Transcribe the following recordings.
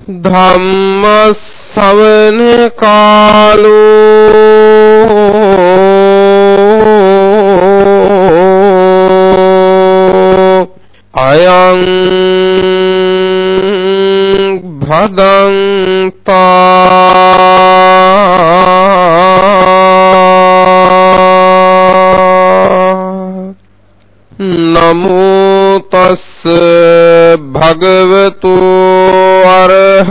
ධම්ම සවන කාලෝ අයං භදන්තා නමෝ තස්ස භගවතු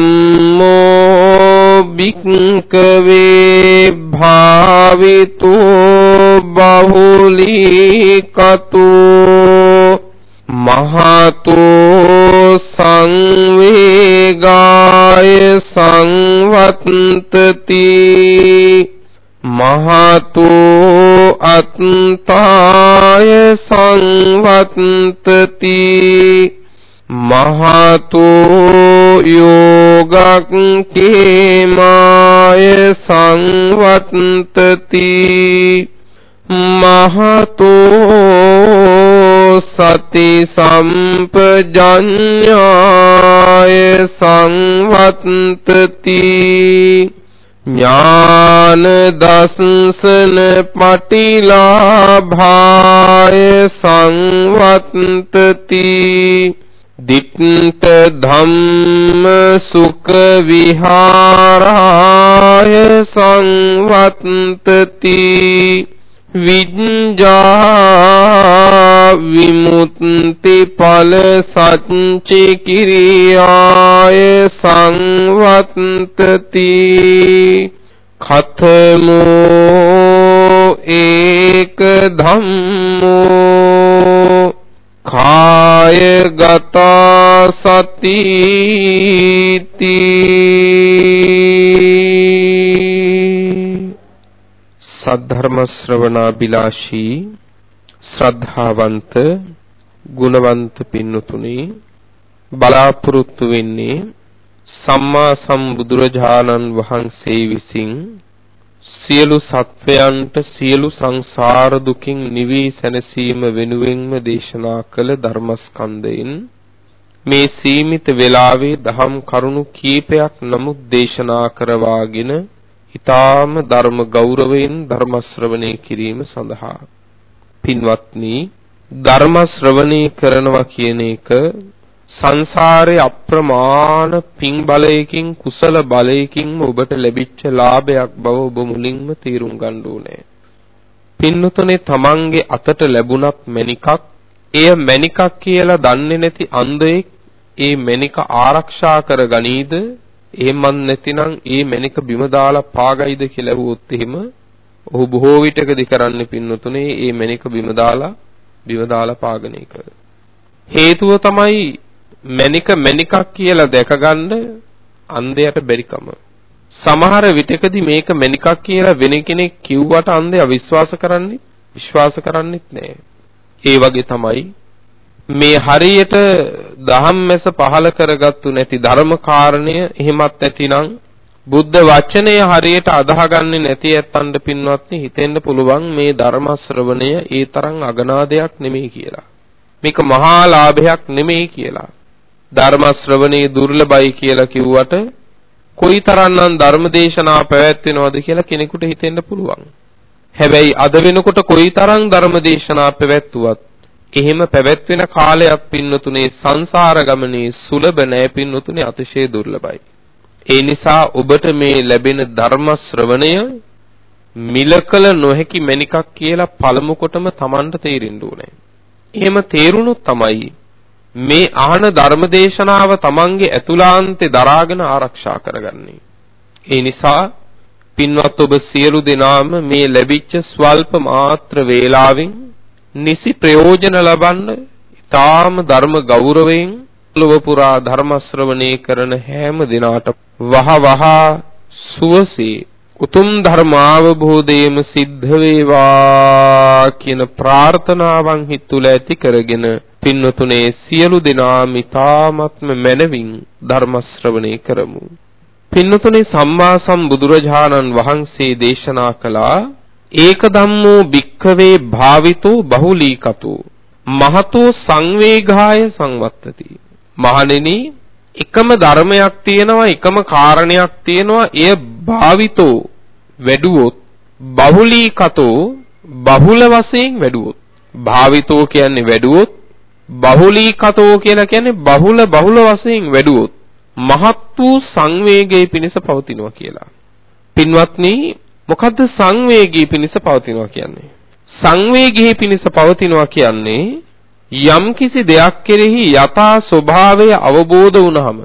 ධම්මෝ භික්කවේ භාවිතු බහුලීකතු මහතු සංවේගාය සංවත්තති මහතු අත්තාය සංවත්තති මහතු යෝගක් කේමාය සංවත්තති. මහතු සති සම්පජඤ්ඤාය සංවත්තති. ඥාන දස්සන පටිලාභාය සංවත්තති. දිට්ඨ ධම්ම සුඛ විහාරාය සංවත්තති විඤ්ඤා විමුක්ති ඵල සච්චි කිරියාය සංවත්තති කතමෝ ඒක ධම්මෝ කායගත සතිති සද්ධර්ම ශ්‍රවණාබිලාෂී ශ්‍රද්ධාවන්ත ගුණවන්ත පින්නතුනි බලාපොරොත්තු වෙන්නේ සම්මා සම්බුදුරජාණන් වහන්සේ විසින් සියලු සත්වයන්ට සියලු සංසාර දුකින් නිවී සැනසීම වෙනුවෙන්ම දේශනා කළ ධර්මස්කන්ධයෙන් මේ සීමිත වේලාවේ දහම් කරුණු කීපයක් නමුත් දේශනා කරවාගෙන ඊ타ම ධර්ම ගෞරවයෙන් ධර්ම ශ්‍රවණය කිරීම සඳහා. පින්වත්නි ධර්ම ශ්‍රවණය කරනවා කියන එක සංසාරේ අප්‍රමාණ පින් බලයකින් කුසල බලයකින්ම ඔබට ලැබිච්ච ලාභයක් බව ඔබ මුලින්ම තේරුම් ගන්න ඕනේ. පින්නතුනේ තමන්ගේ අතට ලැබුණත් මණිකක් එය මණිකක් කියලා දන්නේ නැති අන්ධයෙක් ඒ මණික ආරක්ෂා කර ගනීද එහෙමත් නැතිනම් ඒ මණික බිම දාලා පාගයිද කියලා ඇහුවොත් එහෙම ඔහු බොහෝ විටකදී කරන්නේ පින්නතුනේ ඒ මණික බිම දාලා බිම දාලා පාගන එක. හේතුව තමයි මණික මණිකක් කියලා දැකගන්න අන්ධයට බැරිකම. සමහර විටකදී මේක මණිකක් කියලා වෙන කෙනෙක් කිව්වට අන්ධයා විශ්වාස කරන්නේ විශ්වාස කරන්නේත් නැහැ. ඒ වගේ තමයි මේ හරියට දහම්මැස පහල කරගත්තු නැති ධර්ම කාරණය එහෙමත් නැතිනම් බුද්ධ වචනය හරියට අදාහගන්නේ නැති ඇත්තන්ට පින්වත්නි හිතෙන්න පුළුවන් මේ ධර්ම ශ්‍රවණය ඒ තරම් අගනා දෙයක් නෙමෙයි කියලා. මේක මහා ලාභයක් නෙමෙයි කියලා. ධර්ම ශ්‍රවණේ දුර්ලභයි කියලා කිව්වට කොයිතරම්නම් ධර්මදේශනා පැවැත්වෙනවද කියලා කෙනෙකුට හිතෙන්න පුළුවන්. හැබැයි අද වෙනකොට කොයිතරම් ධර්මදේශනා පැවැත්වුවත් එහෙම පැවැත්වෙන කාලයක් පින්නතුනේ සංසාර ගමනේ සුලභ නැහැ පින්නතුනේ අතිශය දුර්ලභයි. ඒ නිසා ඔබට මේ ලැබෙන ධර්ම ශ්‍රවණය මිලකල නොහැකි මණිකක් කියලා පළමු කොටම Tamanට තේරෙන්න ඕනේ. එහෙම තේරුණොත් තමයි මේ අහන ධර්මදේශනාව Tamanගේ ඇතුළාන්තේ දරාගෙන ආරක්ෂා කරගන්නේ. ඒ නිසා පින්වත් ඔබ සියලු දෙනාම මේ ලැබිච්ච ස්වල්ප මාත්‍ර වේලාවෙන් නිසි ප්‍රයෝජන ලබන්න ඊටාම ධර්ම ගෞරවයෙන් ලොව පුරා ධර්ම ශ්‍රවණේ කරන හැම දිනාට වහ වහ සුවසේ උතුම් ධර්මාවබෝධයම සිද්ධ වේවා කියන ප්‍රාර්ථනාවන් හිත තුළ ඇති කරගෙන පින්නතුනේ සියලු දෙනා මිතාමත්ම මැනවින් ධර්ම ශ්‍රවණේ කරමු. පින්නතුනේ සම්මා සම්බුදුරජාණන් වහන්සේ දේශනා කළා ඒක ධම්මෝ භික්ඛවේ භාවිතෝ බහුලීකතෝ මහතෝ සංවේගාය සංවත්තති. මහණෙනි එකම ධර්මයක් තියෙනවා එකම කාරණයක් තියෙනවා එය භාවිතෝ. වැඩුවොත් බහුලීකතෝ බහුල වශයෙන් වැඩුවොත් භාවිතෝ කියන්නේ වැඩුවොත් බහුලීකතෝ කියලා කියන්නේ බහුල බහුල වශයෙන් වැඩුවොත් මහත් වූ සංවේගයේ පිණිස පවතිනවා කියලා. පින්වත්නි මොකද්ද සංවේගී පිණිස පවතිනවා කියන්නේ? සංවේගී පිණිස පවතිනවා කියන්නේ යම්කිසි දෙයක් කෙරෙහි යථා ස්වභාවය අවබෝධ වුණාම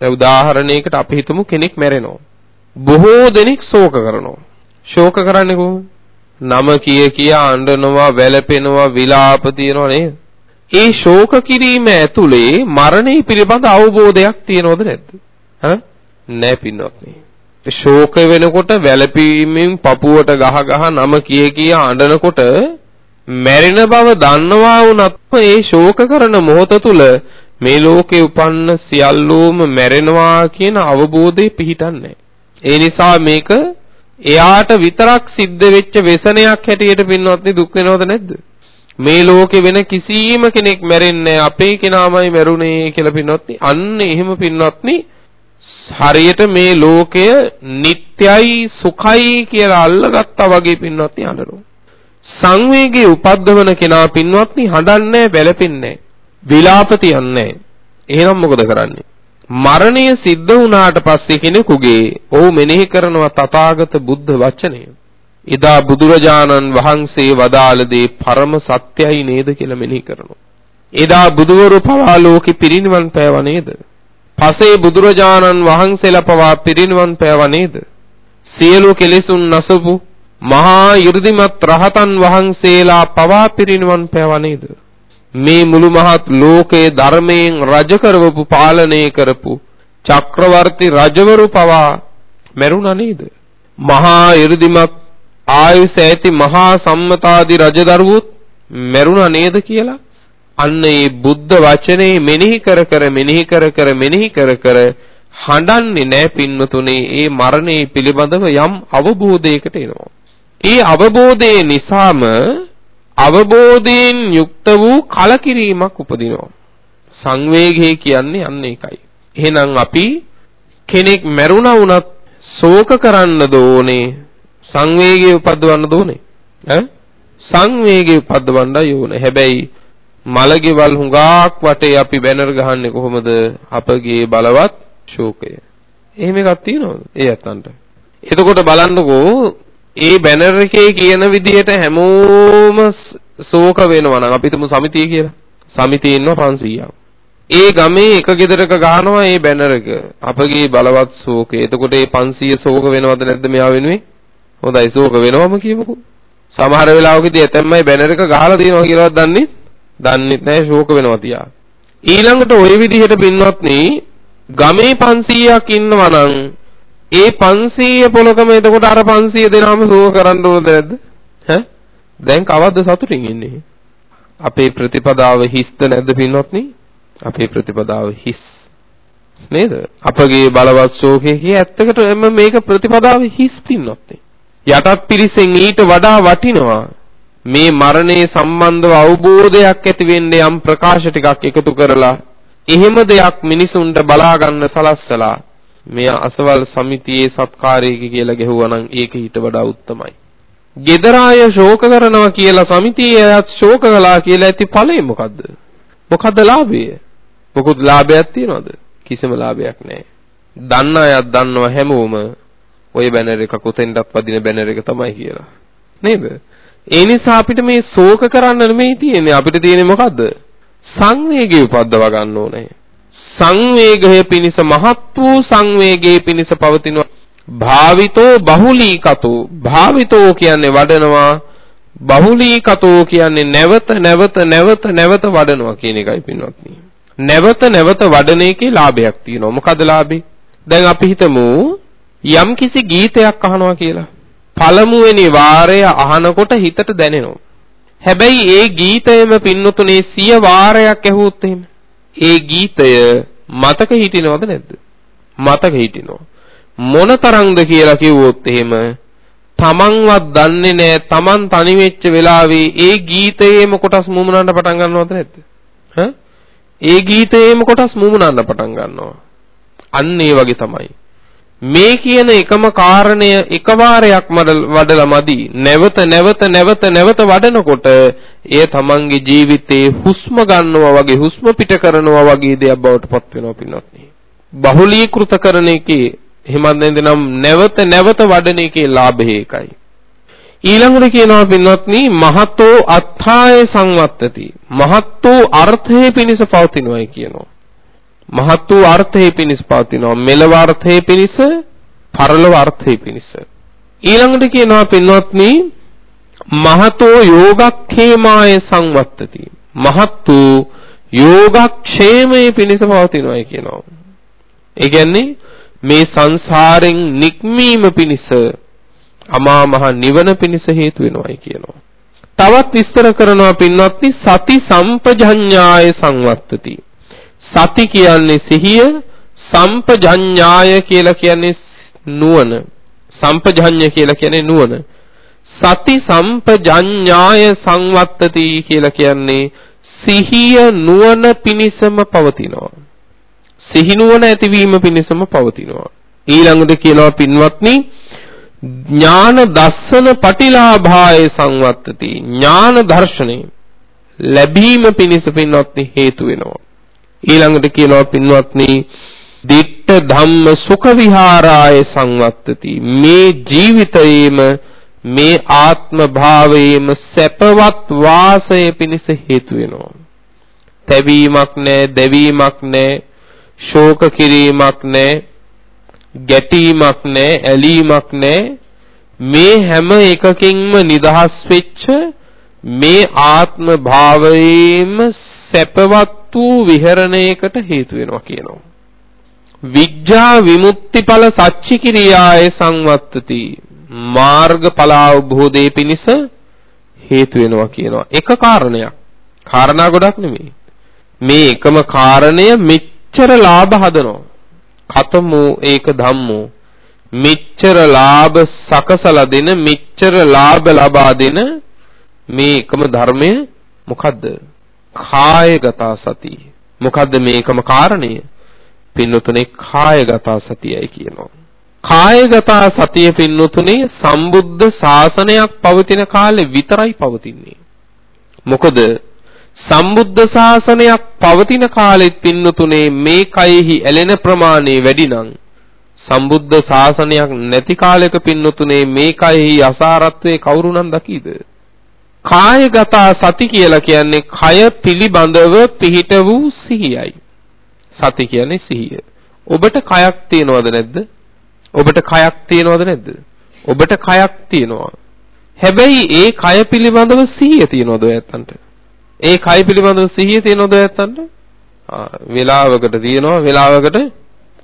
දැන් උදාහරණයකට අපි හිතමු කෙනෙක් මැරෙනවා. බොහෝ දෙනෙක් ශෝක කරනවා. ශෝක කරන්නේ කොහොමද? නම කිය කිය අඬනවා, වැළපෙනවා, විලාප තියනවා නේද? ඒ ශෝක කිරීම ඇතුලේ මරණය පිළිබඳ අවබෝධයක් තියනවද නැද්ද? හ? නැහැ පින්වත්නි. ශෝක වෙනකොට වැළපීමෙන් පපුවට ගහ ගහ නම කිය කිය අඬනකොට මැරෙන බව දන්නවා වුණත් ඒ ශෝක කරන මොහොත තුල මේ ලෝකේ උපන්න සියල්ලෝම මැරෙනවා කියන අවබෝධය පිහිටන්නේ. ඒ නිසා මේක එයාට විතරක් සිද්ධ වෙච්ච වෙසනයක් හැටියට පින්වත්නි දුක් වෙනවද නැද්ද? මේ ලෝකේ වෙන කිසිම කෙනෙක් මැරෙන්නේ අපේ කෙනාමයි මැරුණේ කියලා පින්වත්නි. අන්න එහෙම පින්වත්නි හරියට මේ ලෝකය නිට්ටයයි සුඛයි කියලා අල්ලගත්තා වගේ පින්වත්නි අඬනවා. සංවේගයේ උපද්දවන කෙනා පින්වත්නි හඬන්නේ වැළපෙන්නේ විලාප තියන්නේ එහෙනම් මොකද කරන්නේ? මරණය සිද්ධ වුණාට පස්සේ කෙනෙකුගේ ඔහු මෙනෙහි කරනවා තථාගත බුද්ධ වචනය එදා බුදුරජාණන් වහන්සේ වදාළ දේ පරම සත්‍යයි නේද කියලා මෙනෙහි කරනවා. එදා බුදවරු පවා ලෝකෙ පිරිනිවන් පෑව නේද? පසේ බුදුරජාණන් වහන්සේලා පවා පිරිනිවන් පෑව නේද? සියලු කෙලෙසුන් නසපු මහා 이르දිමත් රහතන් වහන්සේලා පවා පිරිනිවන් පෑව නේද? මේ මුළු මහත් ලෝකයේ ධර්මයෙන් රජ කරවපු පාලනය කරපු චක්‍රවර්ති රජවරු පවා මැරුණා නේද? මහා 이르දිමත් ආයුෂ ඇති මහා සම්මතාදී රජදරුවොත් මැරුණා නේද කියලා අන්න ඒ බුද්ධ වචනේ මෙනෙහි කර කර මෙනෙහි කර කර මෙනෙහි කර කර හඬන්නේ නැහැ පින්නතුනේ ඒ මරණය පිළිබඳව යම් අවබෝධයකට එනවා. ඒ අවබෝධය නිසාම අවබෝධයෙන් යුක්ත වූ කලකිරීමක් උපදිනවා. සංවේගය කියන්නේ අන්න ඒකයි. එහෙනම් අපි කෙනෙක් මැරුණා වුණත් ශෝක කරන්න දෝනේ සංවේගය උපද්දවන්න ඕනේ ඈ? සංවේගය උපද්දවන්නයි ඕනේ. හැබැයි මලගෙවල් හුඟක් වටේ අපි බැනර් ගහන්නේ කොහොමද? අපගේ බලවත් ශෝකය. එහෙම එකක් තියෙනවද? ඒ අතන්ට. එතකොට බලන්නකෝ ඒ බැනර් එකේ කියන විදිහට හැමෝම ශෝක වෙනවා නම් අපි තුමු සමිතිය කියලා. සමිතිය ඉන්නවා 500ක් ඒ ගමේ එක ගෙදරක ගහනවා මේ බැනර් එක. අපගේ බලවත් ශෝකය. එතකොට මේ 500 ශෝක වෙනවද නැද්ද මෙයා වෙනුවෙන්? හොඳයි ශෝක වෙනවම කියමුකෝ. සමහර වෙලාවකදී ඇතැම්මයි බැනර් එක ගහලා තියෙනවා කියලාවත් දන්නේ දන්නේ නැහැ ශෝක වෙනවා තියා. ඊළඟට ওই විදිහට පින්වත්නි ගමේ 500ක් ඉන්නවා නම් ඒ 500 පොලකම එතකොට අර 500 දෙනාම සුව කරන්න ඕනද නැද්ද? ඈ? දැන් කවද්ද සතුටින් ඉන්නේ? අපේ ප්‍රතිපදාව හිස්ද නැද්ද පින්වත්නි? අපේ ප්‍රතිපදාව හිස්. නේද? අපගේ බලවත් ශෝකයේ ඇත්තකට මේක ප්‍රතිපදාව හිස් පින්වත්නි. යටත් පිරිසෙන් ඊට වඩා වටිනවා මේ මරණය සම්බන්ධව අවබෝධයක් ඇති වෙන්නේ යම් ප්‍රකාශ ටිකක් එකතු කරලා එහෙම දෙයක් මිනිසුන්ට බලා ගන්න සලස්සලා මේ අසවල් සමිතියේ සත්කාරයක කියලා ගැහුවා නම් ඒක ඊට වඩා උත්තමයි. gedaraaya ශෝක කරනවා කියලා සමිතියේ අයත් ශෝක කළා කියලා ඇති ඵලෙ මොකද්ද? මොකද්ද ලාභය? මොකුත් ලාභයක් තියනවද? කිසිම ලාභයක් නැහැ. දන්න අයත් දන්නවා හැමෝම ওই බැනර් එක කොතෙන්ටත් වදින බැනර් එක තමයි කියලා. නේද? ඒ නිසා අපිට මේ ශෝක කරන්න නෙමෙයි තියෙන්නේ. අපිට තියෙන්නේ මොකද්ද? සංවේගය උපද්දව ගන්න ඕනේ. සංවේගය පිණිස මහත් වූ සංවේගයේ පිණිස පවතින භාවිතෝ බහුලීකතෝ භාවිතෝ කියන්නේ වඩනවා බහුලීකතෝ කියන්නේ නැවත නැවත නැවත නැවත වඩනවා කියන එකයි පින්වත්නි. නැවත නැවත වඩන එකේ ලාභයක් තියෙනවා. මොකද ලාභේ? දැන් අපි හිතමු යම්කිසි ගීතයක් අහනවා කියලා. පළමුවෙනි වාරය අහනකොට හිතට දැනෙනවා. හැබැයි ඒ ගීතයම පින්නතුනේ සිය වාරයක් ඇහුවොත් එහෙම ඒ ගීතය මතක හිටිනවද නැද්ද? මතක හිටිනවා. මොනතරම්ද කියලා කිව්වොත් එහෙම තමන්වත් දන්නේ නැහැ තමන් තනි වෙච්ච වෙලාවේ ඒ ගීතයේම කොටස් මුමුණන්න පටන් ගන්නවද නැද්ද? ඈ ඒ ගීතයේම කොටස් මුමුණන්න පටන් ගන්නවා. අන්න ඒ වගේ තමයි. මේ කියන එකම කාරණය එකවාරයක් වඩලා මදි. නැවත නැවත නැවත නැවත වඩනකොට එය තමන්ගේ ජීවිතේ හුස්ම ගන්නවා වගේ හුස්ම පිට කරනවා වගේ දෙයක් බවට පත් වෙනවා පින්වත්නි. බහුලීකృత කරන එකේ එහෙමත් නැත්නම් නැවත නැවත වඩන එකේ ලාභය ඒකයි. ඊළඟට කියනවා පින්වත්නි මහතෝ අත්ථාය සංවත්තති. මහතෝ අර්ථයේ පිණිස පවතිනවායි කියනවා. මහත් වූ අර්ථයේ පිණිස පවතිනවා. මෙලව අර්ථයේ පිණිස පරලොව අර්ථයේ පිණිස. ඊළඟට කියනවා පින්වත්නි මහතෝ යෝගක්ඛේමාය සංවත්තති. මහත් වූ යෝගක්ෂේමයේ පිණිස පවතිනවායි කියනවා. ඒ කියන්නේ මේ සංසාරෙන් නික්මීම පිණිස අමා මහ නිවන පිණිස හේතු වෙනවායි කියනවා. තවත් විස්තර කරනවා පින්වත්නි සති සම්පජඤ්ඤාය සංවත්තති. සති කියන්නේ සිහිය සම්පජඤ්ඤාය කියලා කියන්නේ නුවණ. සම්පජඤ්ඤ කියලා කියන්නේ නුවණ. සති සම්පජඤ්ඤාය සංවත්තති කියලා කියන්නේ සිහිය නුවණ පිනිසම පවතිනවා. සිහි නුවණ ඇතිවීම පිණිසම පවතිනවා. ඊළඟට කියනවා පින්වත්නි ඥාන දස්සන පටිලාභාය සංවත්තති. ඥාන දර්ශනේ ලැබීම පිණිස පින්වත්නි හේතු වෙනවා. ඊළඟට කියනවා පින්වත්නි දිට්ඨ ධම්ම සුඛ විහාරාය සංවත්තති මේ ජීවිතයේම මේ ආත්ම භාවයේම සැපවත් වාසය පිණිස හේතු වෙනවා. තැවීමක් නැහැ, දැවීමක් නැහැ, ශෝක කිරීමක් නැහැ, ගැටීමක් නැහැ, ඇලීමක් නැහැ. මේ හැම එකකින්ම නිදහස් වෙච්ච මේ ආත්ම භාවයේම සැපවත් වූ විහරණයකට හේතු වෙනවා කියනවා. විඥා විමුක්තිඵල සච්චි කිරියාය සංවත්තති මාර්ගඵල අවබෝධයේ පිණිස හේතු වෙනවා කියනවා. එක කාරණයක්. කාරණා ගොඩක් නෙමෙයි. මේ එකම කාරණය මෙච්චර ලාභ හදනවා. කතමෝ ඒක ධම්මෝ මෙච්චර ලාභ සකසලා දෙන මෙච්චර ලාභ ලබා දෙන මේ එකම ධර්මය මොකද්ද? කායගත සතිය. මොකද්ද මේකම කාරණය? පින්නතුනේ කායගත සතියයි කියනවා. කායගත සතිය පින්නතුනේ සම්බුද්ධ ශාසනයක් පවතින කාලේ විතරයි පවතින්නේ. මොකද සම්බුද්ධ ශාසනයක් පවතින කාලෙත් පින්නතුනේ මේ කයෙහි ඇලෙන ප්‍රමාණය වැඩි නම් සම්බුද්ධ ශාසනයක් නැති කාලයක පින්නතුනේ මේ කයෙහි අසාරත්වයේ කවුරුනම් දකීද? කායගත සති කියලා කියන්නේ කය පිළිබඳව පිහිට වූ සිහියයි. සති කියන්නේ සිහිය. ඔබට කයක් තියෙනවද නැද්ද? ඔබට කයක් තියෙනවද නැද්ද? ඔබට කයක් තියෙනවා. හැබැයි ඒ කය පිළිබඳව සිහිය තියෙනවද ඔයත්තන්ට? ඒ කය පිළිබඳව සිහිය තියෙනවද ඔයත්තන්ට? වෙලාවකට තියෙනවා වෙලාවකට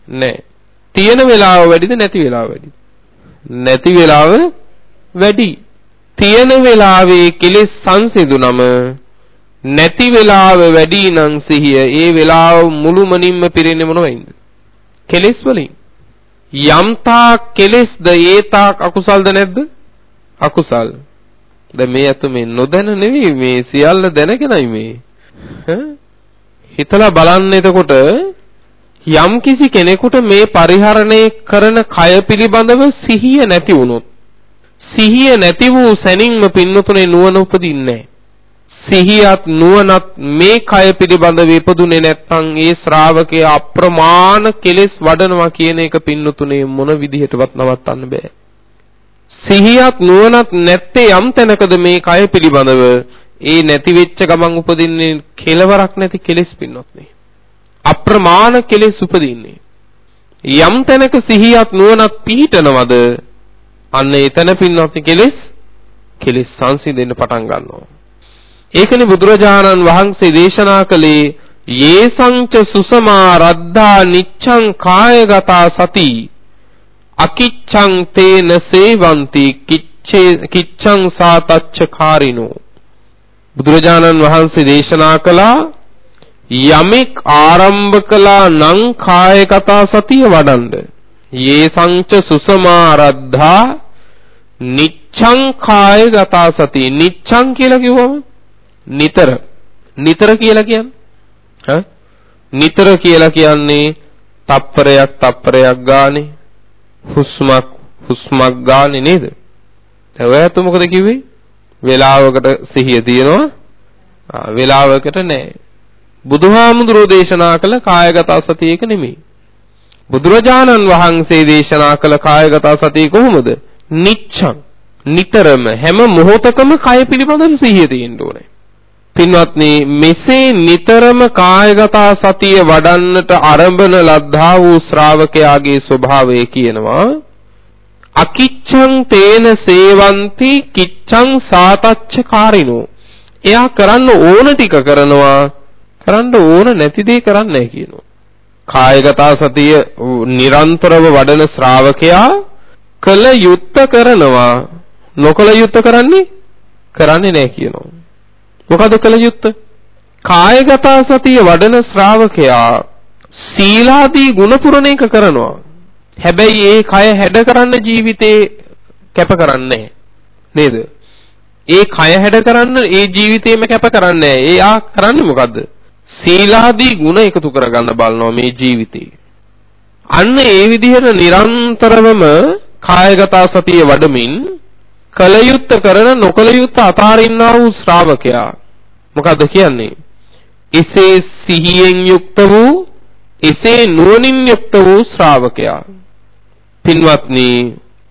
නැහැ. තියෙන වෙලාව වැඩිද නැති වෙලාව වැඩිද? නැති වෙලාව වැඩි. තියෙන වෙලාවේ කෙලෙස් සංසිඳුනම නැති වෙලාව වැඩි නම් සිහිය ඒ වෙලාව මුළුමනින්ම පිරෙන්නේ මොනවෙන්ද? කෙලෙස් වලින්. යම්තා කෙලෙස්ද ඒතාක් අකුසල්ද නැද්ද? අකුසල්. දැන් මේ අත මේ නොදැන නෙවෙයි මේ සියල්ල දැනගෙනයි මේ. හිතලා බලන්න එතකොට යම් කිසි කෙනෙකුට මේ පරිහරණය කරන කය පිළිබඳව සිහිය නැති වුණොත් සිහිය නැති වූ සැනින්ම පින්නතුනේ නුවණ උපදින්නේ සිහියත් නුවණත් මේ කය පිළිබඳව ඉපදුනේ නැත්නම් ඒ ශ්‍රාවකයා අප්‍රමාණ කෙලෙස් වඩනවා කියන එක පින්නතුනේ මොන විදිහටවත් නවත්තන්න බෑ සිහියත් නුවණත් නැත්තේ යම් තැනකද මේ කය පිළිබඳව ඒ නැති වෙච්ච ගමන් උපදින්නේ කෙලවරක් නැති කෙලෙස් පින්නොත් නේ. අප්‍රමාණ කෙලෙස් උපදින්නේ. යම් තැනක සිහියත් නුවණත් පිහිටනවද අන්න එතන පින්නොත් කෙලෙස් කෙලෙස් සංසිඳෙන්න පටන් ගන්නවා. ඒකනේ බුදුරජාණන් වහන්සේ දේශනා කළේ යේසංච සුසමා රද්ධා නිච්ඡං කායගතා සති අකිච්ඡං තේන සේවಂತಿ කිච්ඡං සාතච්ච කාරිනෝ බුදුරජාණන් වහන්සේ දේශනා කළා යමෙක් ආරම්භ කළා නම් කායගත සතිය වඩන්ඩ යේ සංච සුසමාරද්ධා නිච්ඡං කායගත සති නිච්ඡං කියලා කිව්වම නිතර නිතර කියලා කියන්නේ නිතර කියලා කියන්නේ තප්පරයක් තප්පරයක් ගානේ හුස්මක් හුස්මක් ගානේ නේද? දැන් ඔයත් මොකද කිව්වේ? වෙලාවකට සිහිය තියෙනවා වෙලාවකට නැහැ. බුදුහාමුදුරෝ දේශනා කළ කායගත සතියක නෙමෙයි. බුදුරජාණන් වහන්සේ දේශනා කළ කායගත සතිය කොහොමද? නිච්ඡං නිතරම හැම මොහොතකම කය පිළිබඳව සිහිය තියෙන්න ඕනේ. පින්වත්නි මෙසේ නිතරම කායගත සතිය වඩන්නට ආරම්භන ලද්ධා වූ ශ්‍රාවකයාගේ ස්වභාවය කියනවා අකිච්ඡං තේන සේවಂತಿ කිච්ඡං සාතච්ච කාරිනෝ එයා කරන්න ඕන ටික කරනවා කරන්න ඕන නැති දේ කරන්නේ නැහැ කියනවා කායගත සතිය නිරන්තරව වඩන ශ්‍රාවකයා කල යුත්ත කරනවා නොකල යුත්ත කරන්නේ කරන්නේ නැහැ කියනවා මොකද කළ යුත්තේ? කායගත සතිය වඩන ශ්‍රාවකයා සීලාදී ගුණ පුරණ එක කරනවා. හැබැයි ඒ කය හැඩ කරන්න ජීවිතේ කැප කරන්නේ නේද? ඒ කය හැඩ කරන්න ඒ ජීවිතේම කැප කරන්නේ ඒ ආ කරන්නේ මොකද්ද? සීලාදී ගුණ එකතු කරගන්න බලනවා මේ ජීවිතේ. අන්න ඒ විදිහට නිරන්තරවම කායගත සතිය වඩමින් කලයුත්ත කරන නොකලයුත්ත අතාරින්නා වූ ශ්‍රාවකයා මොකද්ද කියන්නේ? එසේ සිහියෙන් යුක්ත වූ එසේ නුවණින් යුක්ත වූ ශ්‍රාවකයා පින්වත්නි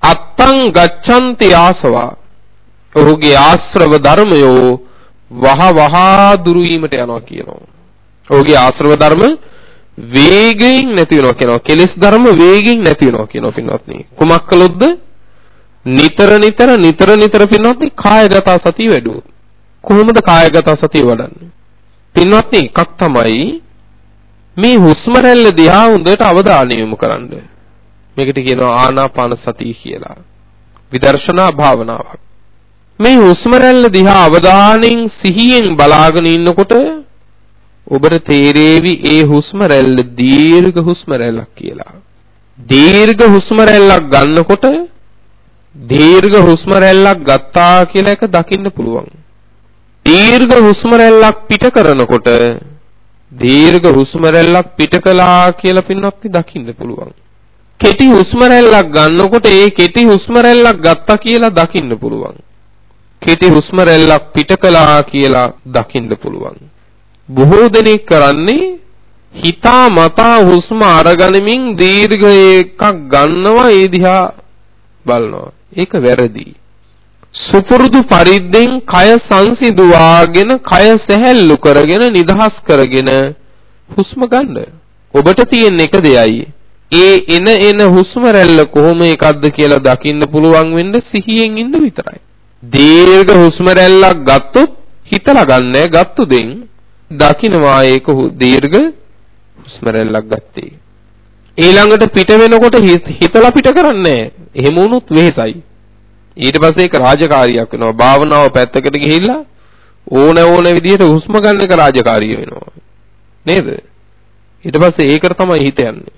අත්තං ගච්ඡanti ආසවා ඔහුගේ ආශ්‍රව ධර්මයෝ වහ වහ දුරු වීමට යනවා කියනවා. ඔහුගේ ආශ්‍රව ධර්ම වේගයෙන් නැති වෙනවා කියනවා. කෙලෙස් ධර්ම වේගයෙන් නැති වෙනවා කියනවා පින්වත්නි. කුමක් කළොත්ද? නිතර නිතර නිතර නිතර පින්වත්නි කායගත සතිය වැඩුවොත් කොහොමද කායගත සතිය වඩන්නේ පින්වත්නි එකක් තමයි මේ හුස්ම රැල්ල දිහා හොඳට අවධානය යොමු කරන්න මේකට කියනවා ආනාපාන සතිය කියලා විදර්ශනා භාවනාවක් මේ හුස්ම රැල්ල දිහා අවධානයෙන් සිහියෙන් බලාගෙන ඉන්නකොට ඔබට තේරේවි ඒ හුස්ම රැල්ල දීර්ඝ හුස්ම රැල්ලක් කියලා දීර්ඝ හුස්ම රැල්ලක් ගන්නකොට දීර්ඝ හුස්ම රැල්ලක් ගත්තා කියලා එක දකින්න පුළුවන්. දීර්ඝ හුස්ම රැල්ලක් පිට කරනකොට දීර්ඝ හුස්ම රැල්ලක් පිට කළා කියලා පින්නත් දකින්න පුළුවන්. කෙටි හුස්ම රැල්ලක් ගන්නකොට ඒ කෙටි හුස්ම රැල්ලක් ගත්තා කියලා දකින්න පුළුවන්. කෙටි හුස්ම රැල්ලක් පිට කළා කියලා දකින්න පුළුවන්. බොහෝ දෙනෙක් කරන්නේ හිතා මතා හුස්ම අරගනිමින් දීර්ඝ එකක් ගන්නවා ඒ දිහා බලනවා. ඒක වැරදි. සුපුරුදු පරිද්දෙන් කය සංසිඳුවාගෙන කය සැහැල්ලු කරගෙන නිදහස් කරගෙන හුස්ම ගන්න. ඔබට තියෙන එක දෙයයි. ඒ එන එන හුස්ම රැල්ල කොහොම එකක්ද කියලා දකින්න පුළුවන් වෙන්න සිහියෙන් ඉන්න විතරයි. දීර්ඝ හුස්ම රැල්ලක් ගත්තොත් හිතලා ගන්නෑ ගත්තු දෙන් දකින්නවා ඒක දීර්ඝ හුස්ම රැල්ලක් ගත්තේ. ඊළඟට පිට වෙනකොට හිතලා පිට කරන්නේ එහෙම වුණොත් වෙහෙසයි. ඊට පස්සේ ඒක රාජකාරියක් වෙනවා. භාවනාව පැත්තකට ගිහිල්ලා ඕන ඕන විදිහට හුස්ම ගන්න එක රාජකාරිය වෙනවා. නේද? ඊට පස්සේ ඒකට තමයි හිත යන්නේ.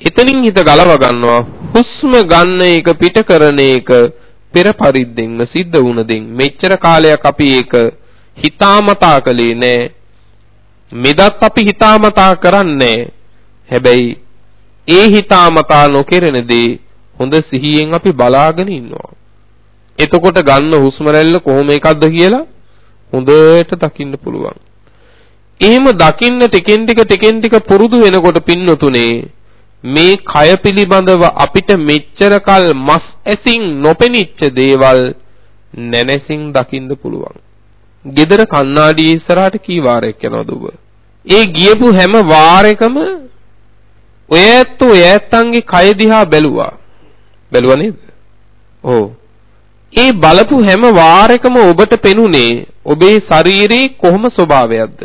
එතනින් හිත ගලව ගන්නවා හුස්ම ගන්න එක පිට කරන එක පෙර පරිද්දෙන්ම සිද්ධ වුණ දෙන් මෙච්චර කාලයක් අපි ඒක හිතාමතා කළේ නෑ මෙදත් අපි හිතාමතා කරන්නේ. හැබැයි ඒ හිතාමතා නොකරන දේ හොඳ සිහියෙන් අපි බලාගෙන ඉන්නවා. එතකොට ගන්න හුස්ම රැල්ල කොහොම එකක්ද කියලා හොඳට දකින්න පුළුවන්. එහෙම දකින්න ටිකෙන් ටික ටිකෙන් ටික පුරුදු වෙනකොට පින්නතුනේ මේ කය පිළිබඳව අපිට මෙච්චර කල් මස් ඇසින් නොපෙනිච්ච දේවල් නැනසින් දකින්න පුළුවන්. Gedara කණ්ණාඩිය ඉස්සරහට කී වාරයක් යනවද ඔබ? ඒ ගියපු හැම වාරයකම ඔය ඇත්ත ඔය ඇත්තන්ගේ කය දිහා බැලුවා. බැලුවා නේද? ඔව්. ඒ බලපු හැම වාරයකම ඔබට පෙනුනේ ඔබේ ශරීරේ කොහොම ස්වභාවයක්ද?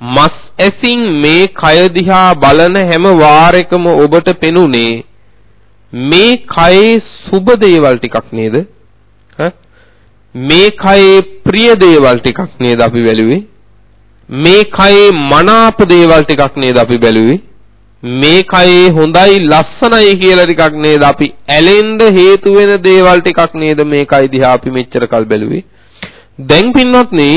මස් ඇසින් මේ කය දිහා බලන හැම වාරයකම ඔබට පෙනුනේ මේ කයේ සුබ දේවල් ටිකක් නේද? මේ කයේ ප්‍රිය දේවල් ටිකක් නේද අපි බැලුවේ? මේ කයේ මනාප දේවල් ටිකක් නේද අපි බැලුවේ? මේ කයේ හොඳයි ලස්සනයි කියලා ටිකක් නේද අපි ඇලෙන්න හේතු වෙන දේවල් ටිකක් නේද මේ කය දිහා අපි මෙච්චර කල් බැලුවේ? දැන් පින්වත්නි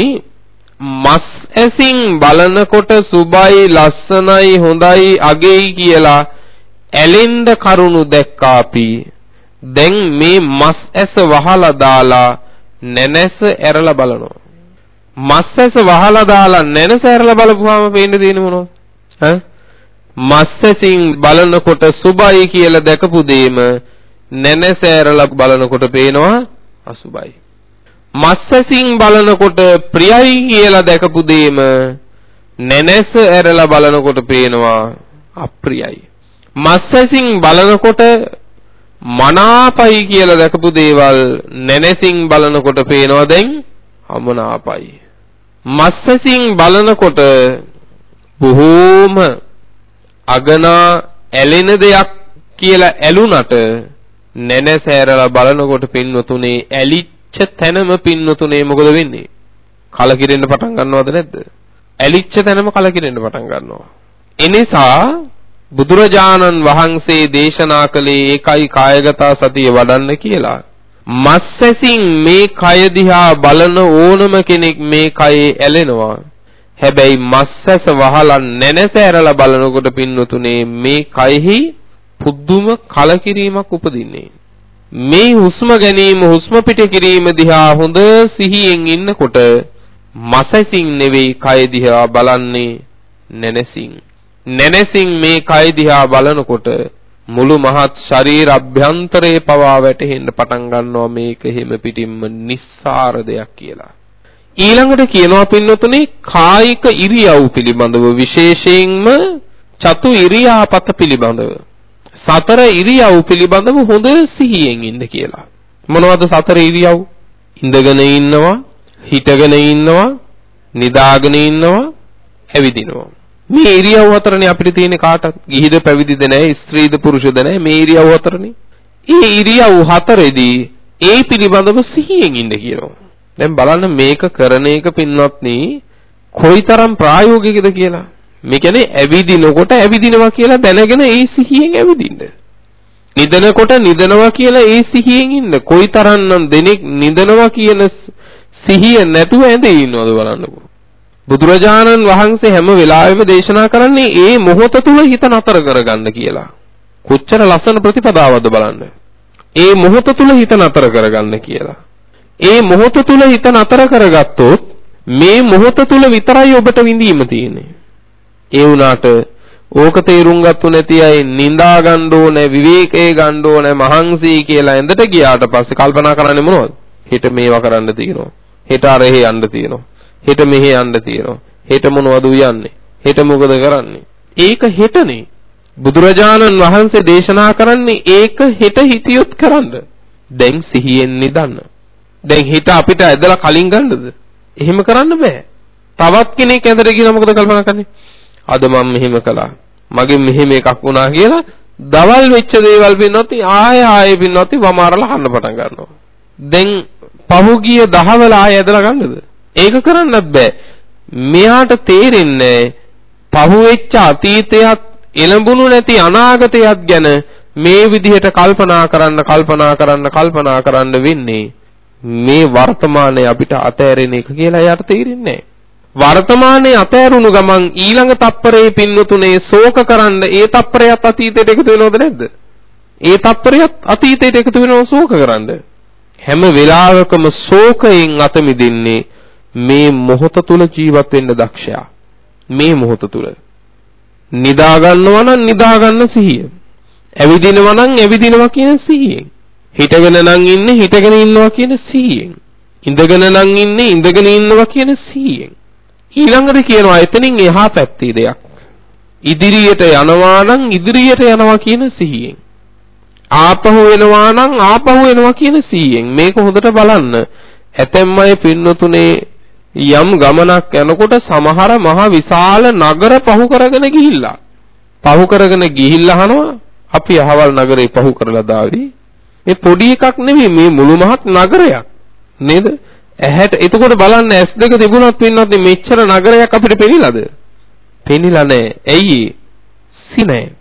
මස් ඇසින් බලනකොට සුබයි ලස්සනයි හොඳයි අගෙයි කියලා ඇලෙන්න කරුණු දැක්කා අපි දැන් මේ මස් ඇස වහලා දාලා නැනැස ඇරලා බලනවා. මස් ඇස වහලා දාලා නැනැස ඇරලා බලපුවාම පේන්න තියෙන්නේ මොනවද? ඈ? මස් ඇසින් බලනකොට සුබයි කියලා දැකපු දෙයම නැනැස ඇරලා බලනකොට පේනවා අසුබයි. මස්සසින් බලනකොට ප්‍රියයි කියලා දැකපු දෙයම නැනැස ඇරලා බලනකොට පේනවා අප්‍රියයි. මස්සසින් බලනකොට මනාපයි කියලා දැකපු දේවල් නැනැසින් බලනකොට පේනවා දැන් අමනාපයි. මස්සසින් බලනකොට බොහෝම අගනා ඇලෙන දෙයක් කියලා ඇලුනට නැනැස ඇරලා බලනකොට පින්වතුනේ ඇලි ඇලිච්ච තැනම පින්නතුනේ මොකද වෙන්නේ? කලකිරෙන්න පටන් ගන්නවද නැද්ද? ඇලිච්ච තැනම කලකිරෙන්න පටන් ගන්නවා. එනිසා බුදුරජාණන් වහන්සේ දේශනා කළේ ඒකයි කායගත සතිය වඩන්න කියලා. මස්සැසින් මේ කය දිහා බලන ඕනම කෙනෙක් මේ කයේ ඇලෙනවා. හැබැයි මස්සැස වහලා නැනැස ඇරලා බලනකොට පින්නතුනේ මේ කයෙහි පුදුම කලකිරීමක් උපදින්නේ. මේ හුස්ම ගැනීම හුස්ම පිට කිරීම දිහා හොඳ සිහියෙන් ඉන්නකොට මසසින් නෙවෙයි කය දිහා බලන්නේ නැනසින් නැනසින් මේ කය දිහා බලනකොට මුළු මහත් ශරීර අභ්‍යන්තරේ පවා වැටෙන්න පටන් ගන්නවා මේක හිම පිටින්ම නිස්සාර දෙයක් කියලා ඊළඟට කියනවා පින්නතුනේ කායික ඉරියව් පිළිබඳව විශේෂයෙන්ම චතු ඉරියාපත පිළිබඳව සතර ඉරියව් පිළිබඳව හොඳ සිහියෙන් ඉන්න කියලා. මොනවද සතර ඉරියව්? ඉඳගෙන ඉන්නවා, හිටගෙන ඉන්නවා, නිදාගෙන ඉන්නවා, ඇවිදිනවා. මේ ඉරියව් හතරනේ අපිට තියෙන කාටත් ගිහිද පැවිදිද නැහැ, ස්ත්‍රීද පුරුෂද නැහැ මේ ඉරියව් හතරනේ. ඒ ඉරියව් හතරේදී ඒ පිළිබඳව සිහියෙන් ඉන්න කියනවා. දැන් බලන්න මේක කරන එක පින්වත්නි කොයිතරම් ප්‍රායෝගිකද කියලා. මේ කියන්නේ ඇවිදිනකොට ඇවිදිනවා කියලා දැනගෙන ඒ සිහියෙන් ඇවිදින්න. නිදනකොට නිදනවා කියලා ඒ සිහියෙන් ඉන්න. කොයිතරම්නම් දෙනෙක් නිදනවා කියන සිහිය නැතුව ඇඳේ ඉන්නවද බලන්නකෝ. බුදුරජාණන් වහන්සේ හැම වෙලාවෙම දේශනා කරන්නේ ඒ මොහොත තුල හිත නතර කරගන්න කියලා. කොච්චර ලස්සන ප්‍රතිපදාවක්ද බලන්න. ඒ මොහොත තුල හිත නතර කරගන්න කියලා. ඒ මොහොත තුල හිත නතර කරගත්තොත් මේ මොහොත තුල විතරයි ඔබට විඳීම තියෙන්නේ. ඒ වුණාට ඕක තේරුම් ගත්තු නැති අය නිඳා ගන්න ඕනේ විවේකේ ගන්න ඕනේ මහන්සි කියලා ඇඳට ගියාට පස්සේ කල්පනා කරන්නේ මොනවද? හෙට මේවා කරන්න තියෙනවා. හෙට අර එහෙ යන්න තියෙනවා. හෙට මෙහෙ යන්න තියෙනවා. හෙට මොනවද උයන්නේ? හෙට මොකද කරන්නේ? ඒක හෙටනේ. බුදුරජාණන් වහන්සේ දේශනා කරන්නේ ඒක හෙට හිතියොත් කරන්න. දැන් සිහියෙන් නිදන්න. දැන් හිත අපිට ඇදලා කලින් ගන්නද? එහෙම කරන්න බෑ. තවත් කෙනෙක් ඇඳට ගිහලා මොකද කල්පනා කරන්නේ? අද මම මෙහෙම කළා. මගෙන් මෙහෙම එකක් වුණා කියලා දවල් වෙච්ච දේවල් පින්නොත් ආය ආයෙ පින්නොත් වමාරලා හන්න පටන් ගන්නවා. දැන් පහුගිය දහවල ආයෙ ඇදලා ගන්නද? ඒක කරන්නත් බෑ. මෙයාට තේරෙන්නේ පහුවෙච්ච අතීතයත් එළඹුණු නැති අනාගතයත් ගැන මේ විදිහට කල්පනා කරන්න කල්පනා කරන්න කල්පනා කරන්න වෙන්නේ මේ වර්තමානයේ අපිට අතෑරෙන එක කියලා එයාට තේරෙන්නේ වර්තමානයේ අතෑරුණු ගමන් ඊළඟ තප්පරේ පින්නතුනේ ශෝක කරන්න ඒ තප්පරයත් අතීතයට එකතු වෙනවද නැද්ද? ඒ තප්පරයත් අතීතයට එකතු වෙනව ශෝක කරන්න. හැම වෙලාවකම ශෝකයෙන් අත මිදෙන්නේ මේ මොහොත තුල ජීවත් වෙන්න දක්ෂයා. මේ මොහොත තුල. නිදා ගන්නවා නම් නිදා ගන්න සිහිය. ඇවිදිනවා නම් ඇවිදිනවා කියන සිහියෙන්. හිටගෙන නම් ඉන්නේ හිටගෙන ඉන්නවා කියන සිහියෙන්. ඉඳගෙන නම් ඉන්නේ ඉඳගෙන ඉන්නවා කියන සිහියෙන්. ඊළඟට කියනවා එතනින් එහා පැත්තේ දෙයක්. ඉදිරියට යනවා නම් ඉදිරියට යනවා කියන සිහියෙන්. ආපහු එනවා නම් ආපහු එනවා කියන සිහියෙන්. මේක හොඳට බලන්න. ඇතැම් අය පින්නතුනේ යම් ගමනක් යනකොට සමහර මහ විශාල නගර පහු කරගෙන ගිහිල්ලා. පහු කරගෙන ගිහිල්ලා අහනවා අපි අහවල් නගරේ පහු කරලා දාවි. මේ පොඩි එකක් නෙමෙයි මේ මුළු මහත් නගරයක්. නේද? ඇහැට එතකොට බලන්න S2 තිබුණත් වෙනවත් මෙච්චර නගරයක් අපිට පෙනිලාද? පෙනිලා නැහැ. ඇයි? සිනේ.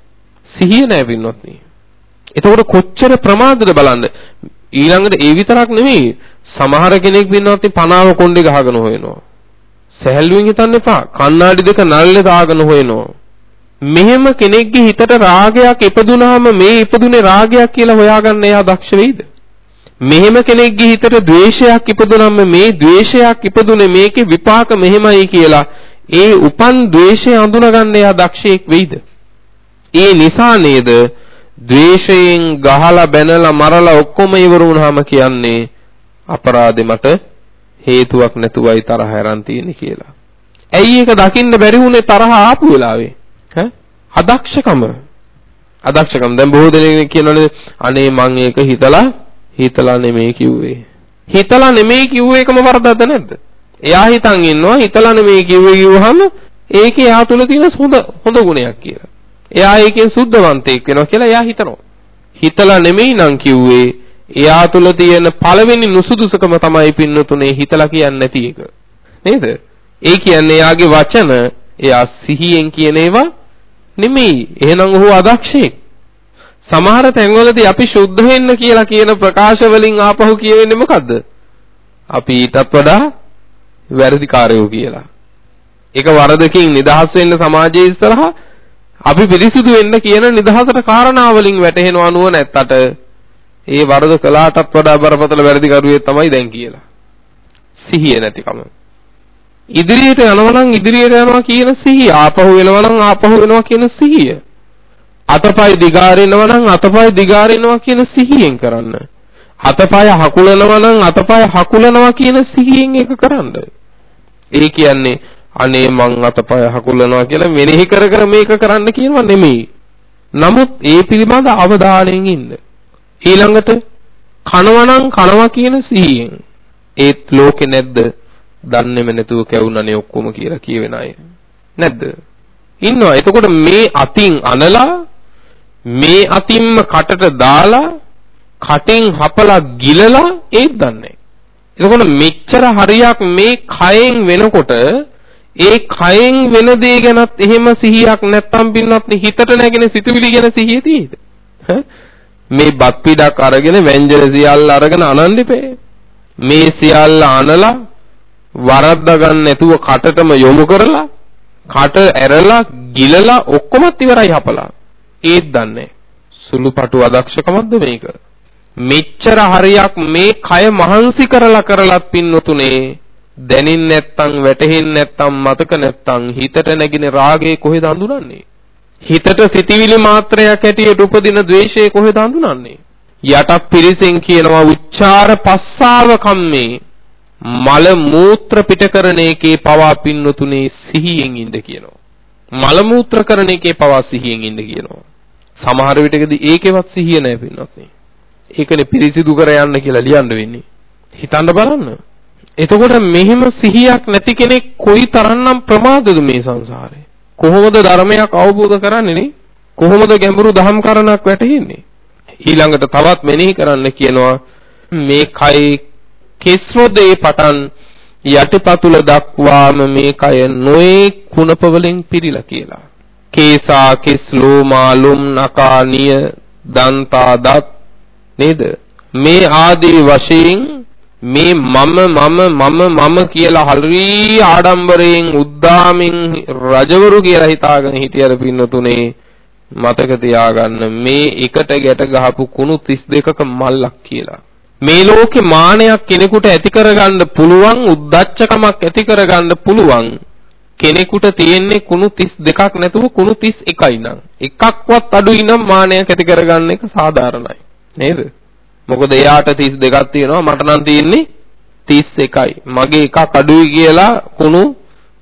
සිහිය නැහැ පින්වත් නේ. එතකොට කොච්චර ප්‍රමාදද බලන්න. ඊළඟට ඒ විතරක් නෙමෙයි සමහර කෙනෙක් පින්වත් පනාව කොණ්ඩේ ගහගෙන හොයනවා. සැහැල්ලුවෙන් හිතන්න එපා. කණ්ණාඩි දෙක නල්ලේ දාගෙන හොයනවා. මෙහෙම කෙනෙක්ගේ හිතට රාගයක් ඉපදුනහම මේ ඉපදුනේ රාගයක් කියලා හොයාගන්න එයා දක්ෂ වෙයිද? මෙහෙම කෙනෙක්ගේ හිතට ද්වේෂයක් ඉපදුනම මේ ද්වේෂයක් ඉපදුනේ මේකේ විපාක මෙහෙමයි කියලා ඒ උපන් ද්වේෂය අඳුනගන්න එයා දක්ෂයෙක් වෙයිද? ඒ නිසා නේද ද්වේෂයෙන් ගහලා බැනලා මරලා ඔක්කොම ඉවර වුණාම කියන්නේ අපරාධෙ මට හේතුවක් නැතුවයි තරහ අරන් තියෙන්නේ කියලා. ඇයි ඒක දකින්න බැරි වුණේ තරහ ආපු වෙලාවේ? ඈ? අදක්ෂකම. අදක්ෂකම්. දැන් බොහෝ දෙනෙක් කියනවනේ අනේ මං ඒක හිතලා හිතලා නෙමෙයි කිව්වේ. හිතලා නෙමෙයි කිව්ව එකම වරදක්ද නැද්ද? එයා හිතන් ඉන්නවා හිතලා නෙමෙයි කිව්වේ කිව්වහම ඒකේ එයා තුල තියෙන හොඳ හොඳ ගුණයක් කියලා. එයා ඒකෙන් සුද්ධවන්තයෙක් වෙනවා කියලා එයා හිතනවා. හිතලා නෙමෙයි නම් කිව්වේ එයා තුල තියෙන පළවෙනි නුසුදුසුකම තමයි පින්නතුනේ හිතලා කියන්නේ නැති එක නේද ඒ කියන්නේ එයාගේ වචන එයා සිහියෙන් කියන ඒවා නෙමෙයි. එහෙනම් ඔහු අදක්ෂයෙක්. සමහර තැන්වලදී අපි සුද්ධ වෙන්න කියලා කියන ප්‍රකාශ වලින් ආපහු කියවෙන්නේ මොකද්ද? අපි ඊටත් වඩා වැරදිකාරයෝ කියලා. ඒක වරදකින් නිදහස් වෙන්න සමාජයේ ඉස්සරහා අපි පිරිසිදු වෙන්න කියන නිදහසට කාරණා වලින් වැටහෙනවා නුව නැත්තට ඒ වරද කළාටත් වඩා බරපතල වැරදිකරුවේ තමයි දැන් කියලා. සිහිය නැතිකම. ඉදිරියට යනවා නම් ඉදිරියට යනවා කියන සිහිය. ආපහු එනවා නම් ආපහු එනවා කියන සිහිය. අතපය දිගාරිනවා නම් අතපය දිගාරිනවා කියන සිහියෙන් කරන්න. අතපය හකුලනවා නම් අතපය හකුලනවා කියන සිහියෙන් ඒක කරන්න. ඒ කියන්නේ අනේ මං අතපය හකුලනවා කියලා මෙනෙහි කර කර මේක කරන්න කියනවා නෙමෙයි. නමුත් ඒ පිළිබඳ අවධානයෙන් ඉන්න. ඊළඟට කනවා නම් කනවා කියන සිහියෙන්. ඒත් ලෝකේ නැද්ද දන්නේම නැතුව කැවුනනේ ඔක්කොම කියලා කියවෙන අය. නැද්ද? ඉන්නවා. එතකොට මේ අතින් අනලා මේ අතින්ම කටට දාලා කටින් හපලා ගිලලා ඒත් දන්නේ. එතකොට මෙච්චර හරියක් මේ කයෙන් වෙනකොට ඒ කයෙන් වෙන දේ ගැනත් එහෙම සිහියක් නැත්තම් පින්නත් හිතට නැගෙන සිතුවිලි ගැන සිහිය තියෙයිද? මේ බත් පිටක් අරගෙන ව්‍යංජන සියල්ල අරගෙන අනන්නිපේ. මේ සියල්ල අනලා වරද්දා ගන්න නැතුව කටටම යොමු කරලා කට ඇරලා ගිලලා ඔක්කොමත් ඉවරයි හපලා. ඒත් දන්නේ සුළුපටු අදක්ෂකමක්ද මේක? මෙච්චර හරියක් මේ කය මහන්සි කරලා කරලත් පින්නතුනේ දැනින් නැත්තම් වැටහෙන්නේ නැත්තම් මතක නැත්තම් හිතට නැගින රාගේ කොහෙද හඳුනන්නේ? හිතට සිටිවිලි මාත්‍රයක් ඇටියට උපදින ද්වේෂය කොහෙද හඳුනන්නේ? යටත් පිරිසෙන් කියනවා උච්චාර පස්සාව කම්මේ මල මූත්‍ර පිට කරන එකේ පවා පින්නතුනේ සිහියෙන් ඉඳ කියනවා. මල මූත්‍ර කරන එකේ පවා සිහියෙන් ඉඳ කියනවා. සමහර විටකදී ඒකෙවත් සිහිය නැහැ පින්නත් ඒකනේ පිරිසිදු කර යන්න කියලා ලියන්න වෙන්නේ. හිතන්න බලන්න. එතකොට මෙහෙම සිහියක් නැති කෙනෙක් කොයි තරම්නම් ප්‍රමාදද මේ සංසාරේ? කොහොමද ධර්මයක් අවබෝධ කරන්නේ නේ? කොහොමද ගැඹුරු දහම් කරණක් වැටහෙන්නේ? ඊළඟට තවත් මෙනෙහි කරන්න කියනවා මේ කයි කෙස්රොදේ පටන් යටිපතුල දක්වාම මේ කය නොයේ කුණප වලින් පිරීලා කියලා. කේසා කෙස් ලෝමා ලුම් නකා නිය දන්තා දත් නේද? මේ ආදී වශයෙන් මේ මම මම මම මම කියලා හරි ආඩම්බරයෙන් උද්දාමින් රජවරු කියලා හිතාගෙන හිටියද පින්නතුනේ? මතක තියාගන්න. මේ එකට ගැට ගහපු කුණු 32ක මල්ලක් කියලා. මේ ලෝකේ මානයක් කෙනෙකුට ඇති කරගන්න පුළුවන් උද්දච්චකමක් ඇති කරගන්න පුළුවන් කෙනෙකුට තියෙන්නේ කුණු 32ක් නැතුව කුණු 31යි නම් එකක්වත් අඩුයි නම් මානයක් ඇති කරගන්න එක සාධාරණයි. නේද? මොකද එයාට 32ක් තියෙනවා. මට නම් තියෙන්නේ 31යි මගේ එකක් අඩුයි කියලා කුණු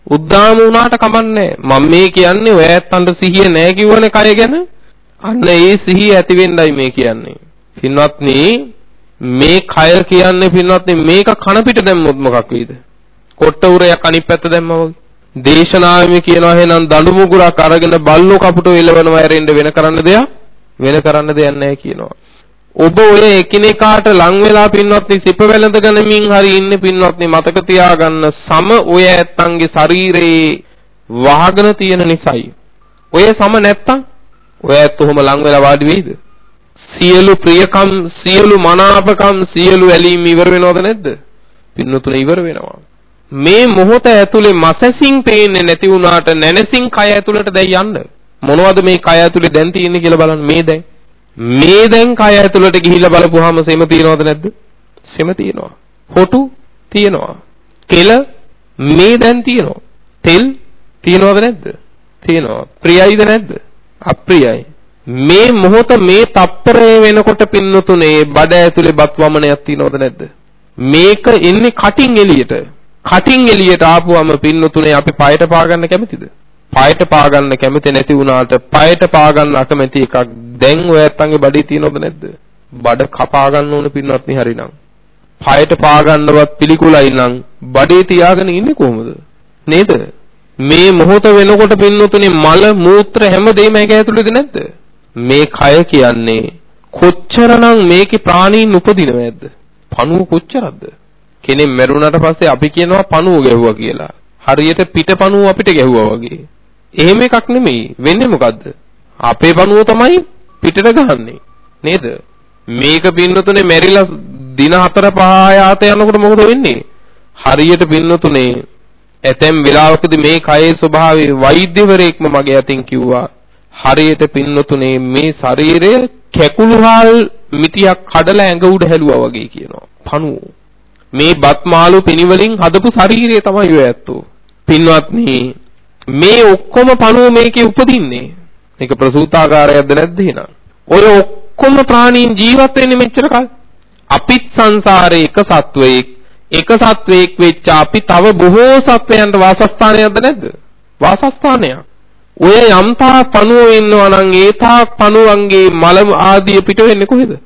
උද්දාම වුණාට කමන්නේ මම මේ කියන්නේ ඔය ඇත්තන්ට සිහිය නැහැ කිව්වනේ කය ගැන. අන්න ඒ සිහිය ඇති වෙන්නයි මේ කියන්නේ. පින්වත්නි මේ කය කියන්නේ පින්වත්නි මේක කන පිට දැම්මොත් මොකක් වෙයිද? කොට්ට උරයක් අනිත් පැත්ත දැම්මා වගේ. දේශනාවෙම කියනවා එහෙනම් දඬු මුගුරක් අරගෙන බල්ලෝ කපුටෝ එලවනවා ඇරෙන්න වෙන කරන්න දෙයක් වෙන කරන්න දෙයක් නැහැ කියනවා. ඔබ ඔය එකිනෙකාට ලං වෙලා පින්වත්නි සිප වැළඳ ගනිමින් හරි ඉන්නේ පින්වත්නි මතක තියාගන්න සම ඔය ඇත්තන්ගේ ශරීරේ වහගෙන තියෙන නිසායි. ඔය සම නැත්තම් ඔය ඇත්ත ඔහොම ලං වෙලා වාඩි වෙයිද? සියලු ප්‍රියකම් සියලු මනාපකම් සියලු ඇලීම් ඉවර වෙනවද නැද්ද? පින්නතුන ඉවර වෙනවා. මේ මොහොත ඇතුලේ මසසින් පේන්නේ නැති වුණාට නැනසින් කය ඇතුලට දැන් යන්න. මොනවද මේ කය ඇතුලේ දැන් තියෙන්නේ කියලා බලන්න මේ දැන්. මේ දැන් කය ඇතුලට ගිහිල්ලා බලපුවාම සෙම තියනවද නැද්ද? සෙම තියෙනවා. හොටු තියෙනවා. කෙල මේ දැන් තියෙනවා. තෙල් තියෙනවද නැද්ද? තියෙනවා. ප්‍රියයිද නැද්ද? අප්‍රියයි. මේ මොහොත මේ තප්පරය වෙනකොට පින්නතුනේ බඩ ඇතුලේ බත් වමනයක් තියෙනවද නැද්ද? මේක එන්නේ කටින් එළියට. කටින් එළියට ආපුවම පින්නතුනේ අපි පයට පාගන්න කැමතිද? පයට පාගන්න කැමති නැති වුණාට පයට පාගන්න අකමැති එකක් දැන් ඔය ඇත්තන්ගේ බඩේ තියෙනවද නැද්ද? බඩ කපා ගන්න ඕන පින්නත් හරිනම්. පයට පාගන්නවත් පිළිකුලයි නම් බඩේ තියාගෙන ඉන්නේ කොහොමද? නේද? මේ මොහොත වෙනකොට පින්නතුනේ මල මූත්‍ර හැමදේම එක ඇතුළේද නැද්ද? මේ කය කියන්නේ කොච්චරනම් මේකේ ප්‍රාණීන් උපදිනවද? පණුව කොච්චරද? කෙනෙක් මැරුණාට පස්සේ අපි කියනවා පණුව ගැහුවා කියලා. හරියට පිට පණුව අපිට ගැහුවා වගේ. එහෙම එකක් නෙමෙයි. වෙන්නේ මොකද්ද? අපේ පණුව තමයි පිටට ගහන්නේ. නේද? මේක පින්නතුනේ මැරිලා දින 4 5 ආත යනකොට මොකද වෙන්නේ? හරියට පින්නතුනේ ඇතැම් වෙලාවකදී මේ කයේ ස්වභාවය වෛද්‍යවරයෙක්ම මගේ අතින් කිව්වා. හරියට පින්නතුනේ මේ ශරීරය කැකුළුහල් මිටියක් කඩලා ඇඟ උඩ හැලුවා වගේ කියනවා. පණුව. මේ බත් මාළු පිනිවලින් හදපු ශරීරය තමයි ඔය ඇත්තෝ. පින්වත්නි මේ ඔක්කොම පණුව මේකේ උපදින්නේ. මේක ප්‍රසූතාකාරයක්ද නැද්ද එහෙනම්? ඔය ඔක්කොම ප්‍රාණීන් ජීවත් වෙන්නේ මෙච්චර කල්. අපිත් සංසාරේ එක සත්වයෙක් එක සත්වයෙක් වෙච්ච අපි තව බොහෝ සත්වයන්ට වාසස්ථානයක්ද නැද්ද? වාසස්ථානයක්. ඔය යම්තා පණුව ඉන්නවා නම් ඒ තාක් පණුවන්ගේ මල ආදිය පිට වෙන්නේ කොහෙද?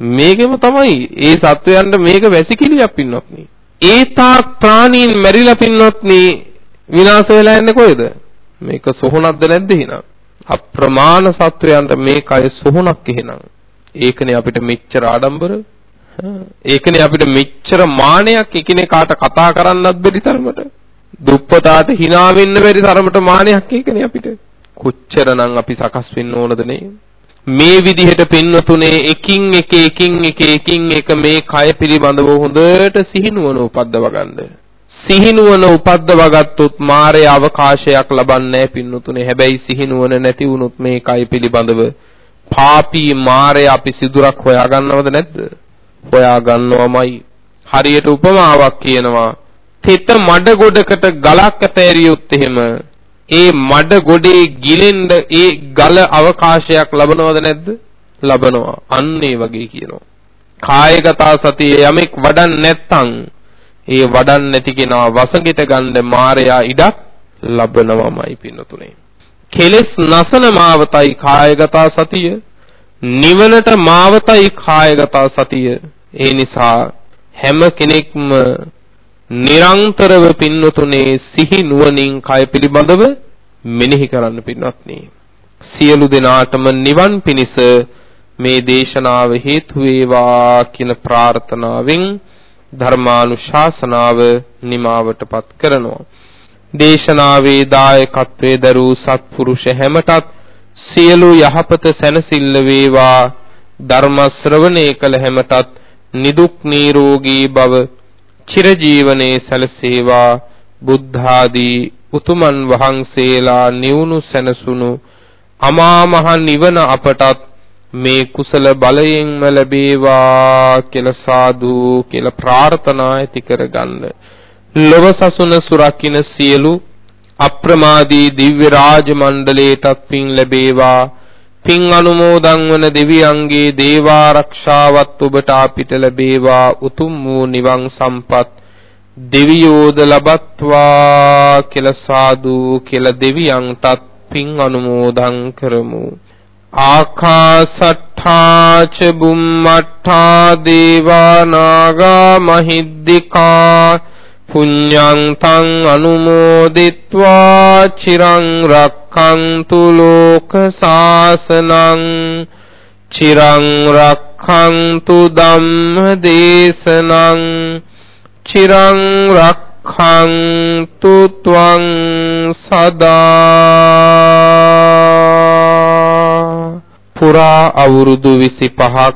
මේකෙම තමයි ඒ සත්වයන්ට මේක වැසිකිළියක් පින්වත්නි. ඒ තාක් ප්‍රාණීන් මැරිලා පින්වත්නි විනාශ වෙලා යන්නේ කොහෙද? මේක සොහොනක්ද නැද්ද එහෙනම්? අප්‍රමාණ සත්වයන්ට මේ කය සොහොනක් එහෙනම්. ඒකනේ අපිට මෙච්චර ආඩම්බර. ඒකනේ අපිට මෙච්චර මානයක් එකිනෙකාට කතා කරන්නත් බැරි තරමට. දුප්පතාට hina වෙන්න බැරි තරමට මානයක් ඒකනේ අපිට. කොච්චරනම් අපි සකස් වෙන්න ඕනද නේ? මේ විදිහට පින්නතුනේ එකින් එක එකින් එක එකින් එක මේ කය පිළිබඳව හොඳට සිහිනුවන උපද්දව ගන්න. සිහිනුවන උපද්දව ගත්තොත් මාරේ අවකාශයක් ලබන්නේ පින්නතුනේ. හැබැයි සිහිනුවන නැති වුනොත් මේ කය පිළිබඳව පාපී මාරේ අපි සිදුරක් හොයාගන්නවද නැද්ද? හොයාගන්නවමයි. හරියට උපමාවක් කියනවා. තෙත මඩ ගොඩකට ගලක් ඇතෑරියොත් එහෙම ඒ මඩ ගොඩේ ගිලෙන්න ඒ ගල අවකාශයක් ලබනවද නැද්ද? ලබනවා. අන්න ඒ වගේ කියනවා. කායගත සතිය යමෙක් වඩන් නැත්තම් ඒ වඩන් නැති කෙනා වසඟිත ගන්න මායයා ඉඩක් ලබනවමයි පින්නතුනේ. කෙලස් නසන මාවතයි කායගත සතිය නිවනට මාවතයි කායගත සතිය ඒ නිසා හැම කෙනෙක්ම නිරන්තරව පින්නතුනේ සිහි නුවණින් කය පිළිබඳව මෙනෙහි කරන්න පින්වත්නි. සියලු දෙනාටම නිවන් පිණිස මේ දේශනාව හේතු වේවා කියන ප්‍රාර්ථනාවෙන් ධර්මානුශාසනාව නිමාවටපත් කරනවා. දේශනාවේ දායකත්වයේ දරූ සත්පුරුෂ හැමටත් සියලු යහපත සැනසෙල්ල වේවා ධර්ම ශ්‍රවණය කළ හැමටත් නිදුක් නිරෝගී භව චිරජීවනයේ සැලසේවා බුද්ධාදී උතුමන් වහන්සේලා නිවුණු සැනසුණු අමා මහ නිවන අපටත් මේ කුසල බලයෙන්ම ලැබේවා කියලා සාදු කියලා ප්‍රාර්ථනා ඇති කරගන්න. ලොව සසුන සුරකින්න සියලු අප්‍රමාදී දිව්‍ය රාජ මණ්ඩලයටත් පින් ලැබේවා. පින් අනුමෝදන් වන දෙවියන්ගේ දේවාරක්ෂාවත් ඔබට අපිට ලැබේවා. උතුම් වූ නිවන් සම්පත් දෙවියෝද ලබත්වා කියලා සාදු කියලා දෙවියන්ටත් පින් අනුමෝදන් කරමු ආකාසට්ඨා ච බුම්මට්ඨා දේවා නාග මහිද්దికා පුඤ්ඤං තං අනුමෝදිත්වා චිරං රක්ඛන්තු ලෝක සාසනං චිරං රක්ඛන්තු ධම්ම දේශනං චිරං රක්ඛන්තු ත්වං සදා පුරා අවුරුදු 25ක්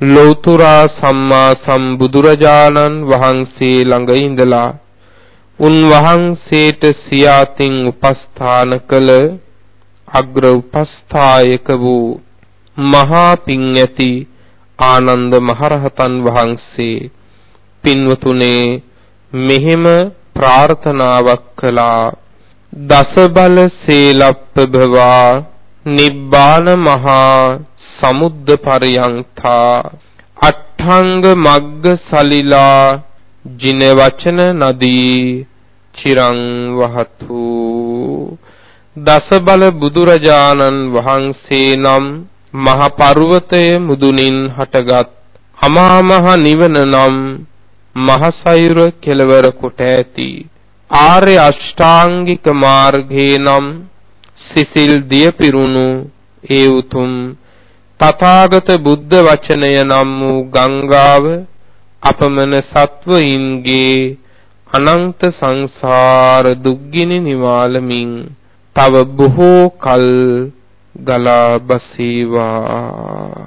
ලෞතුරා සම්මා සම්බුදුරජාණන් වහන්සේ ළඟ ඉඳලා උන්වහන්සේට සියාතින් උපස්ථාන කළ අග්‍ර උපස්ථායක වූ මහා පිං ඇති ආනන්ද මහරහතන් වහන්සේ පින්වතුනේ මෙහෙම ප්‍රාර්ථනාවක් කළා. දස බල සීලප්පභවා නිබ්බාන මහා සමුද්ද පරියන්තා අට්ඨංග මග්ග සලිලා ජින වචන නදී චිරං වහතු දස බල බුදුරජාණන් වහන්සේ නම් මහ පර්වතය මුදුනින් හටගත් අමා මහ නිවන නම් මහසයුර කෙලවර කොට ඇති ආර්ය අෂ්ටාංගික මාර්ගේ නම් සිසිල් දිය පිරුණු ඒ උතුම් තථාගත බුද්ධ වචනය නම් වූ ගංගාව අපමණ සත්වයින්ගේ අනන්ත සංසාර දුක්ගිනි නිවාලමින් තව බොහෝ කල් ගලා බසීවා.